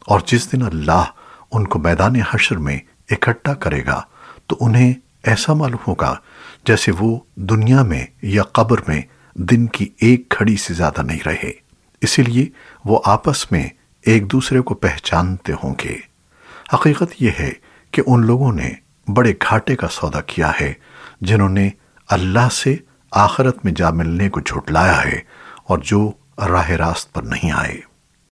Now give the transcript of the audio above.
اور جس دن اللہ ان کو میدان حشر میں اکٹھا کرے گا، تو انہیں ایسا معلوم ہوگا جیسے وہ دنیا میں یا قبر میں دن کی ایک گھڑی سے زیادہ نہیں رہے۔ اسی لیے وہ آپس میں ایک دوسرے کو پہچانتے ہوں گے۔ حقیقت یہ ہے کہ ان لوگوں نے بڑے گھاٹے کا سودا کیا ہے، جنہوں نے اللہ سے آخرت میں جا ملنے کو جھٹلایا ہے اور جو راہ راست پر نہیں آئے۔